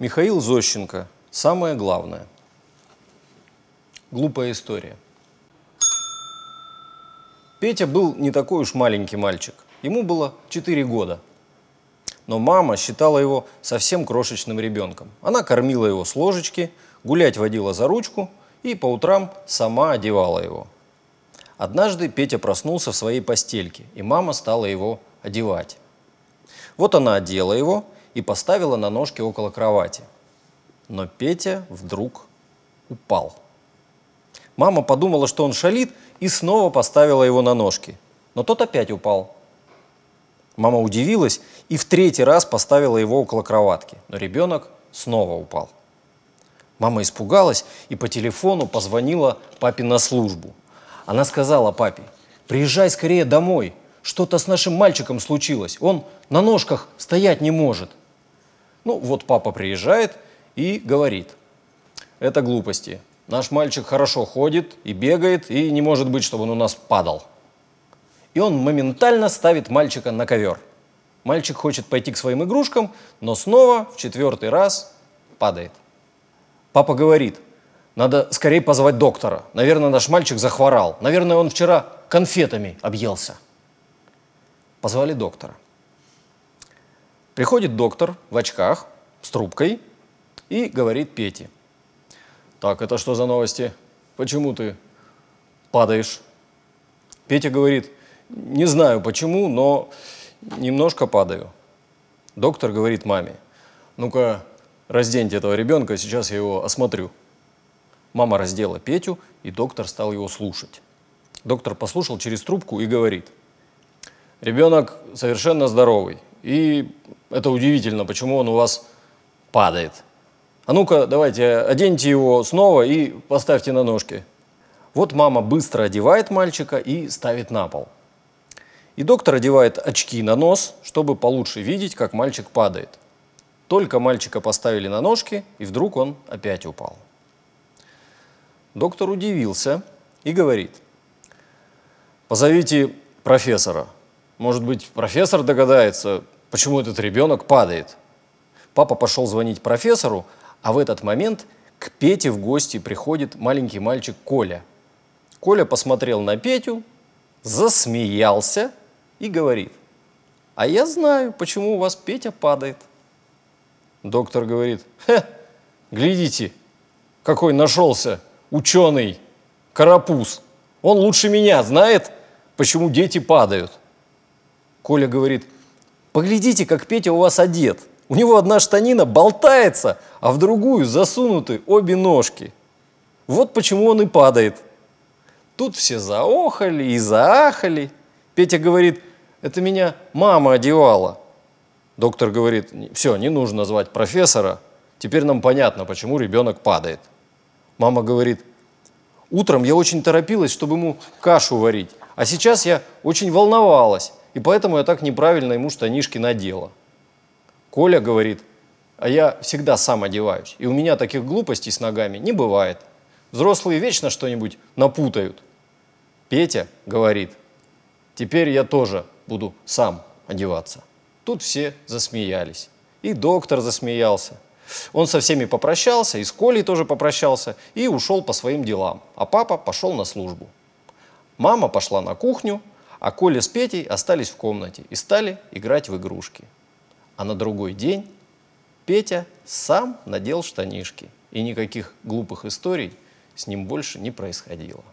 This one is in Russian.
Михаил Зощенко. Самое главное. Глупая история. Петя был не такой уж маленький мальчик. Ему было 4 года. Но мама считала его совсем крошечным ребенком. Она кормила его с ложечки, гулять водила за ручку и по утрам сама одевала его. Однажды Петя проснулся в своей постельке, и мама стала его одевать. Вот она одела его и поставила на ножки около кровати. Но Петя вдруг упал. Мама подумала, что он шалит, и снова поставила его на ножки. Но тот опять упал. Мама удивилась и в третий раз поставила его около кроватки, но ребенок снова упал. Мама испугалась и по телефону позвонила папе на службу. Она сказала папе, приезжай скорее домой, что-то с нашим мальчиком случилось, он на ножках стоять не может. Ну вот папа приезжает и говорит, это глупости, наш мальчик хорошо ходит и бегает, и не может быть, чтобы он у нас падал. И он моментально ставит мальчика на ковер. Мальчик хочет пойти к своим игрушкам, но снова в четвертый раз падает. Папа говорит, надо скорее позвать доктора. Наверное, наш мальчик захворал. Наверное, он вчера конфетами объелся. Позвали доктора. Приходит доктор в очках с трубкой и говорит Пете. Так, это что за новости? Почему ты падаешь? Петя говорит, не знаю почему, но немножко падаю. Доктор говорит маме, ну-ка разденьте этого ребенка, сейчас я его осмотрю. Мама раздела Петю, и доктор стал его слушать. Доктор послушал через трубку и говорит, ребенок совершенно здоровый, и это удивительно, почему он у вас падает. А ну-ка, давайте, оденьте его снова и поставьте на ножки. Вот мама быстро одевает мальчика и ставит на пол. И доктор одевает очки на нос, чтобы получше видеть, как мальчик падает. Только мальчика поставили на ножки, и вдруг он опять упал. Доктор удивился и говорит, позовите профессора. Может быть, профессор догадается, почему этот ребенок падает. Папа пошел звонить профессору, а в этот момент к Пете в гости приходит маленький мальчик Коля. Коля посмотрел на Петю, засмеялся и говорит, а я знаю, почему у вас Петя падает. Доктор говорит, хе, глядите, какой нашелся ученый, карапуз. Он лучше меня знает, почему дети падают. Коля говорит, поглядите, как Петя у вас одет. У него одна штанина болтается, а в другую засунуты обе ножки. Вот почему он и падает. Тут все заохали и заахали. Петя говорит, это меня мама одевала. Доктор говорит, все, не нужно звать профессора, теперь нам понятно, почему ребенок падает. Мама говорит, утром я очень торопилась, чтобы ему кашу варить, а сейчас я очень волновалась, и поэтому я так неправильно ему штанишки надела. Коля говорит, а я всегда сам одеваюсь, и у меня таких глупостей с ногами не бывает. Взрослые вечно что-нибудь напутают. Петя говорит, теперь я тоже буду сам одеваться. Тут все засмеялись. И доктор засмеялся. Он со всеми попрощался, и с Колей тоже попрощался, и ушел по своим делам. А папа пошел на службу. Мама пошла на кухню, а Коля с Петей остались в комнате и стали играть в игрушки. А на другой день Петя сам надел штанишки, и никаких глупых историй с ним больше не происходило.